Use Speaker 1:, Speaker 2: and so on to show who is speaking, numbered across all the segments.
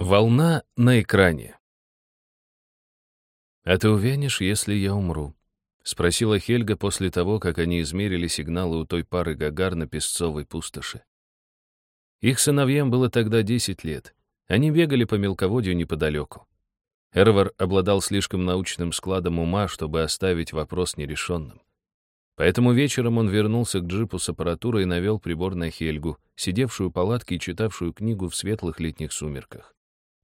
Speaker 1: Волна на экране. «А ты увянешь, если я умру?» — спросила Хельга после того, как они измерили сигналы у той пары Гагар на Песцовой пустоши. Их сыновьям было тогда 10 лет. Они бегали по мелководью неподалеку. Эрвар обладал слишком научным складом ума, чтобы оставить вопрос нерешенным. Поэтому вечером он вернулся к джипу с аппаратурой и навел прибор на Хельгу, сидевшую в палатке и читавшую книгу в светлых летних сумерках.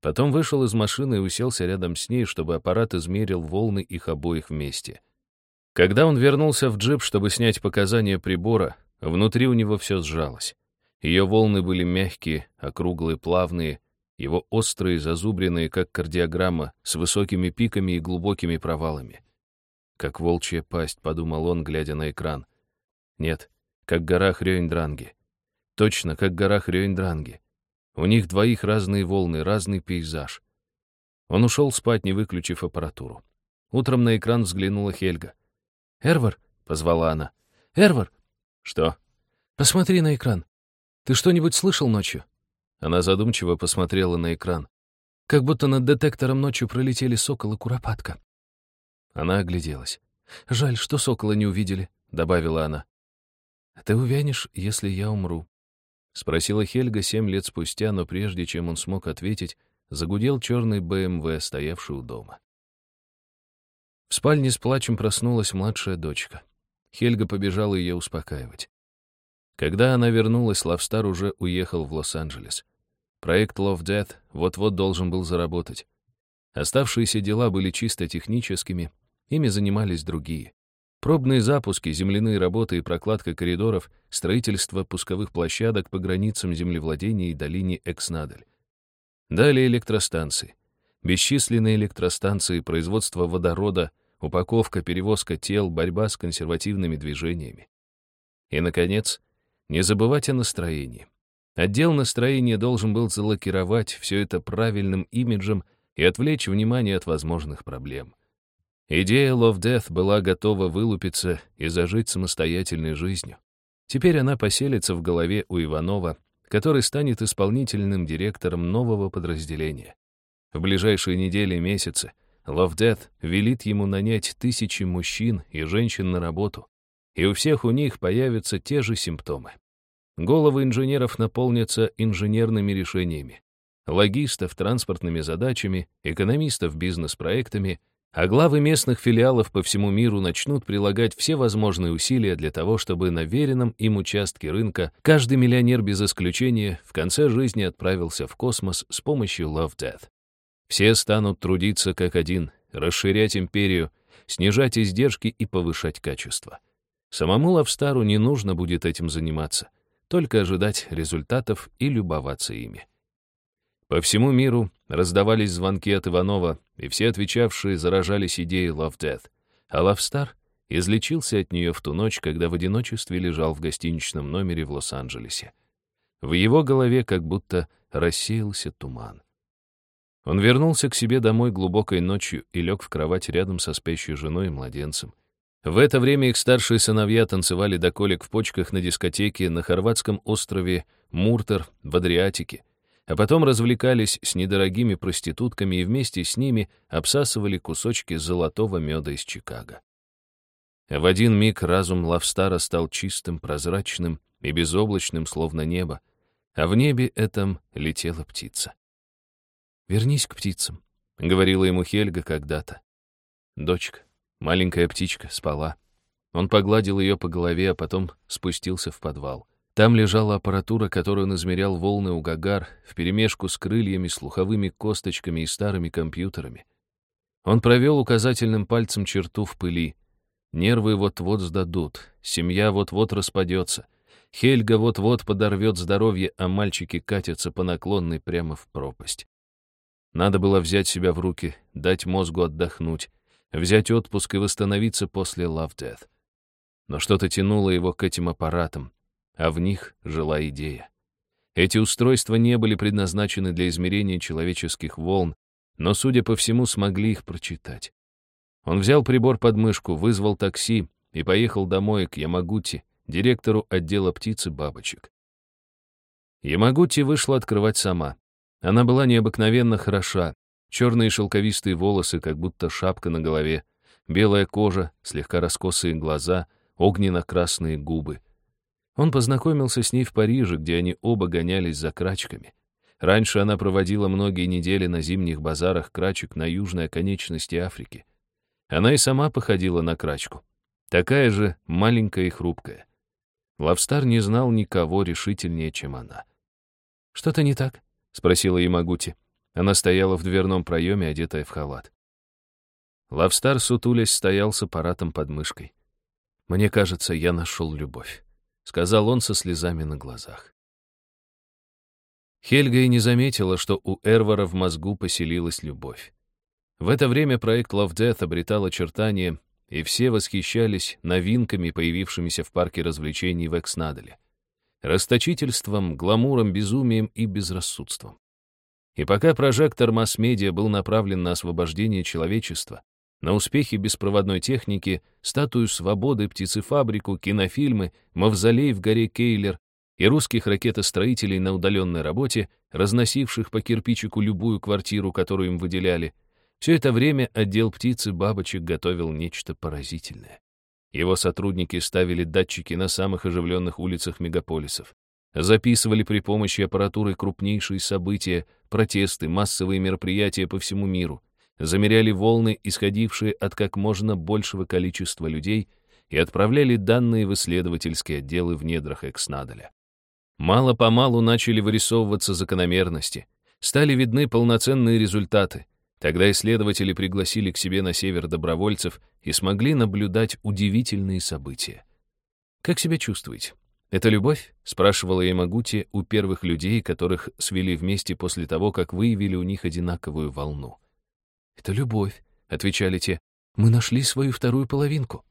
Speaker 1: Потом вышел из машины и уселся рядом с ней, чтобы аппарат измерил волны их обоих вместе. Когда он вернулся в джип, чтобы снять показания прибора, внутри у него все сжалось. Ее волны были мягкие, округлые, плавные, его острые, зазубренные, как кардиограмма, с высокими пиками и глубокими провалами. «Как волчья пасть», — подумал он, глядя на экран. «Нет, как гора Хрёйндранги. Точно, как гора Хрёйндранги. У них двоих разные волны, разный пейзаж. Он ушел спать, не выключив аппаратуру. Утром на экран взглянула Хельга. «Эрвар!» — позвала она. «Эрвар!» «Что?» «Посмотри на экран. Ты что-нибудь слышал ночью?» Она задумчиво посмотрела на экран. Как будто над детектором ночью пролетели сокол и куропатка. Она огляделась. «Жаль, что сокола не увидели», — добавила она. «Ты увянешь, если я умру», — спросила Хельга семь лет спустя, но прежде чем он смог ответить, загудел черный БМВ, стоявший у дома. В спальне с плачем проснулась младшая дочка. Хельга побежала ее успокаивать. Когда она вернулась, Лавстар уже уехал в Лос-Анджелес. Проект Love Death вот-вот должен был заработать. Оставшиеся дела были чисто техническими, ими занимались другие. Пробные запуски, земляные работы и прокладка коридоров, строительство пусковых площадок по границам землевладения и долине Экснадель. Далее электростанции. Бесчисленные электростанции, производство водорода, упаковка, перевозка тел, борьба с консервативными движениями. И, наконец, не забывать о настроении. Отдел настроения должен был залакировать все это правильным имиджем и отвлечь внимание от возможных проблем. Идея Love Death была готова вылупиться и зажить самостоятельной жизнью. Теперь она поселится в голове у Иванова, который станет исполнительным директором нового подразделения. В ближайшие недели и месяцы Love Death велит ему нанять тысячи мужчин и женщин на работу, и у всех у них появятся те же симптомы. Головы инженеров наполнятся инженерными решениями, логистов — транспортными задачами, экономистов — бизнес-проектами — а главы местных филиалов по всему миру начнут прилагать все возможные усилия для того, чтобы на веренном им участке рынка каждый миллионер без исключения в конце жизни отправился в космос с помощью Love Death. Все станут трудиться как один, расширять империю, снижать издержки и повышать качество. Самому Лавстару не нужно будет этим заниматься, только ожидать результатов и любоваться ими. По всему миру раздавались звонки от Иванова, и все отвечавшие заражались идеей Love Death. А Лавстар излечился от нее в ту ночь, когда в одиночестве лежал в гостиничном номере в Лос-Анджелесе. В его голове как будто рассеялся туман. Он вернулся к себе домой глубокой ночью и лег в кровать рядом со спящей женой и младенцем. В это время их старшие сыновья танцевали до колик в почках на дискотеке на хорватском острове Муртер в Адриатике — а потом развлекались с недорогими проститутками и вместе с ними обсасывали кусочки золотого меда из Чикаго. В один миг разум Лавстара стал чистым, прозрачным и безоблачным, словно небо, а в небе этом летела птица. «Вернись к птицам», — говорила ему Хельга когда-то. Дочка, маленькая птичка, спала. Он погладил ее по голове, а потом спустился в подвал. Там лежала аппаратура, которую он измерял волны у Гагар, вперемешку с крыльями, слуховыми косточками и старыми компьютерами. Он провел указательным пальцем черту в пыли. Нервы вот-вот сдадут, семья вот-вот распадется, Хельга вот-вот подорвет здоровье, а мальчики катятся по наклонной прямо в пропасть. Надо было взять себя в руки, дать мозгу отдохнуть, взять отпуск и восстановиться после Love Death. Но что-то тянуло его к этим аппаратам, а в них жила идея. Эти устройства не были предназначены для измерения человеческих волн, но, судя по всему, смогли их прочитать. Он взял прибор под мышку, вызвал такси и поехал домой к Ямагути, директору отдела птиц и бабочек. Ямагути вышла открывать сама. Она была необыкновенно хороша. Черные шелковистые волосы, как будто шапка на голове, белая кожа, слегка раскосые глаза, огненно-красные губы. Он познакомился с ней в Париже, где они оба гонялись за крачками. Раньше она проводила многие недели на зимних базарах крачек на южной оконечности Африки. Она и сама походила на крачку. Такая же маленькая и хрупкая. Лавстар не знал никого решительнее, чем она. «Что-то не так?» — спросила Ямагути. Она стояла в дверном проеме, одетая в халат. Лавстар, сутулясь, стоял с аппаратом под мышкой. «Мне кажется, я нашел любовь», — сказал он со слезами на глазах. Хельга и не заметила, что у Эрвара в мозгу поселилась любовь. В это время проект Love Death обретал очертания, и все восхищались новинками, появившимися в парке развлечений в Экснадале. Расточительством, гламуром, безумием и безрассудством. И пока прожектор масс-медиа был направлен на освобождение человечества, на успехи беспроводной техники, статую свободы, птицефабрику, кинофильмы, мавзолей в горе Кейлер, и русских ракетостроителей на удаленной работе, разносивших по кирпичику любую квартиру, которую им выделяли, все это время отдел птицы бабочек готовил нечто поразительное. Его сотрудники ставили датчики на самых оживленных улицах мегаполисов, записывали при помощи аппаратуры крупнейшие события, протесты, массовые мероприятия по всему миру, замеряли волны, исходившие от как можно большего количества людей, и отправляли данные в исследовательские отделы в недрах Экснаделя. Мало-помалу начали вырисовываться закономерности, стали видны полноценные результаты. Тогда исследователи пригласили к себе на север добровольцев и смогли наблюдать удивительные события. «Как себя чувствуете? Это любовь?» — спрашивала Ямагути у первых людей, которых свели вместе после того, как выявили у них одинаковую волну. «Это любовь», — отвечали те. «Мы нашли свою вторую половинку.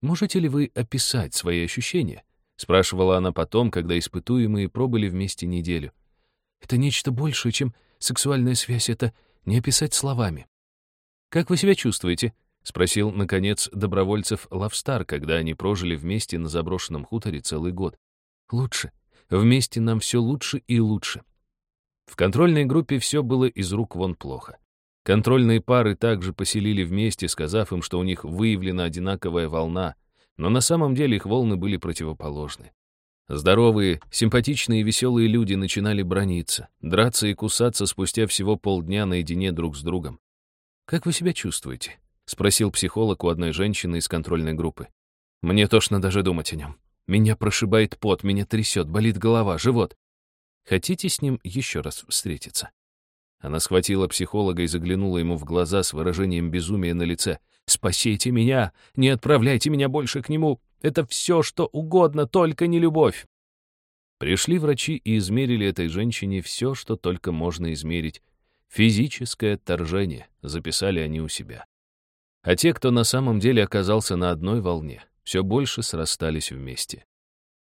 Speaker 1: Можете ли вы описать свои ощущения?» Спрашивала она потом, когда испытуемые пробыли вместе неделю. Это нечто большее, чем сексуальная связь, это не описать словами. «Как вы себя чувствуете?» — спросил, наконец, добровольцев Лавстар, когда они прожили вместе на заброшенном хуторе целый год. «Лучше. Вместе нам все лучше и лучше». В контрольной группе все было из рук вон плохо. Контрольные пары также поселили вместе, сказав им, что у них выявлена одинаковая волна, но на самом деле их волны были противоположны. Здоровые, симпатичные и веселые люди начинали брониться, драться и кусаться спустя всего полдня наедине друг с другом. «Как вы себя чувствуете?» — спросил психолог у одной женщины из контрольной группы. «Мне тошно даже думать о нем. Меня прошибает пот, меня трясет, болит голова, живот. Хотите с ним еще раз встретиться?» Она схватила психолога и заглянула ему в глаза с выражением безумия на лице. «Спасите меня! Не отправляйте меня больше к нему! Это все, что угодно, только не любовь!» Пришли врачи и измерили этой женщине все, что только можно измерить. Физическое отторжение, записали они у себя. А те, кто на самом деле оказался на одной волне, все больше срастались вместе.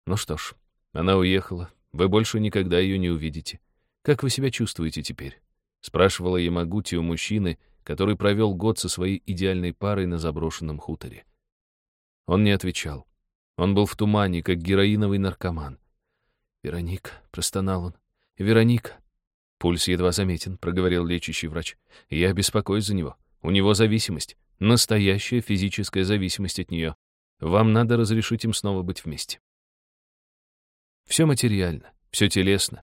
Speaker 1: Ну что ж, она уехала, вы больше никогда ее не увидите. Как вы себя чувствуете теперь? Спрашивала Ямагути у мужчины, который провел год со своей идеальной парой на заброшенном хуторе. Он не отвечал. Он был в тумане, как героиновый наркоман. «Вероника», — простонал он, — «Вероника». «Пульс едва заметен», — проговорил лечащий врач. «Я беспокоюсь за него. У него зависимость. Настоящая физическая зависимость от нее. Вам надо разрешить им снова быть вместе». Все материально, все телесно,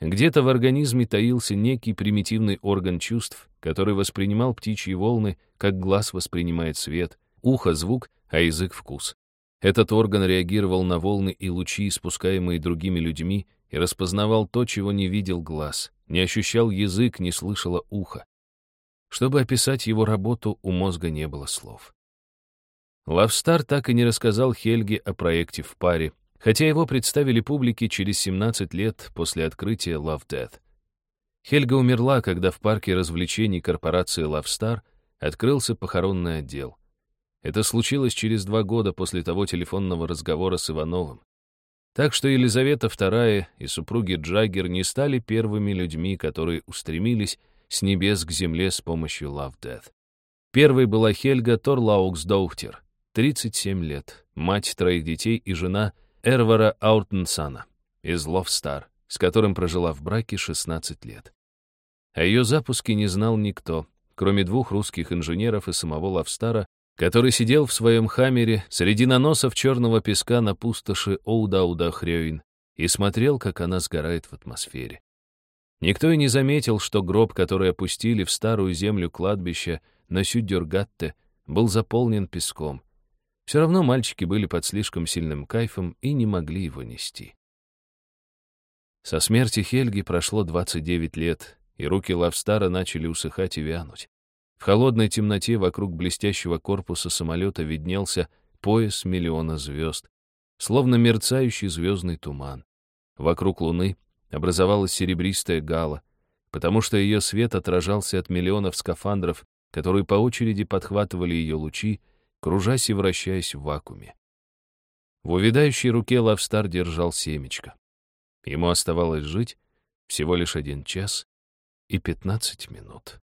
Speaker 1: где-то в организме таился некий примитивный орган чувств, который воспринимал птичьи волны, как глаз воспринимает свет, ухо — звук, а язык — вкус. Этот орган реагировал на волны и лучи, испускаемые другими людьми, и распознавал то, чего не видел глаз, не ощущал язык, не слышало ухо. Чтобы описать его работу, у мозга не было слов. Лавстар так и не рассказал Хельге о проекте в паре, хотя его представили публике через 17 лет после открытия Love Death. Хельга умерла, когда в парке развлечений корпорации Love Star открылся похоронный отдел. Это случилось через два года после того телефонного разговора с Ивановым. Так что Елизавета II и супруги Джаггер не стали первыми людьми, которые устремились с небес к земле с помощью Love Death. Первой была Хельга Торлауксдоухтер, 37 лет, мать троих детей и жена — Эрвара Ауртенсана из Ловстар, с которым прожила в браке 16 лет. О ее запуске не знал никто, кроме двух русских инженеров и самого Лавстара, который сидел в своем хаммере среди наносов черного песка на пустоши Оуда-Уда-Хрёин и смотрел, как она сгорает в атмосфере. Никто и не заметил, что гроб, который опустили в старую землю кладбища на Сюддюргатте, был заполнен песком. Все равно мальчики были под слишком сильным кайфом и не могли его нести. Со смерти Хельги прошло 29 лет, и руки Лавстара начали усыхать и вянуть. В холодной темноте вокруг блестящего корпуса самолета виднелся пояс миллиона звезд, словно мерцающий звездный туман. Вокруг Луны образовалась серебристая гала, потому что ее свет отражался от миллионов скафандров, которые по очереди подхватывали ее лучи, кружась и вращаясь в вакууме. В увядающей руке Лавстар держал семечко. Ему оставалось жить всего лишь один час и пятнадцать минут.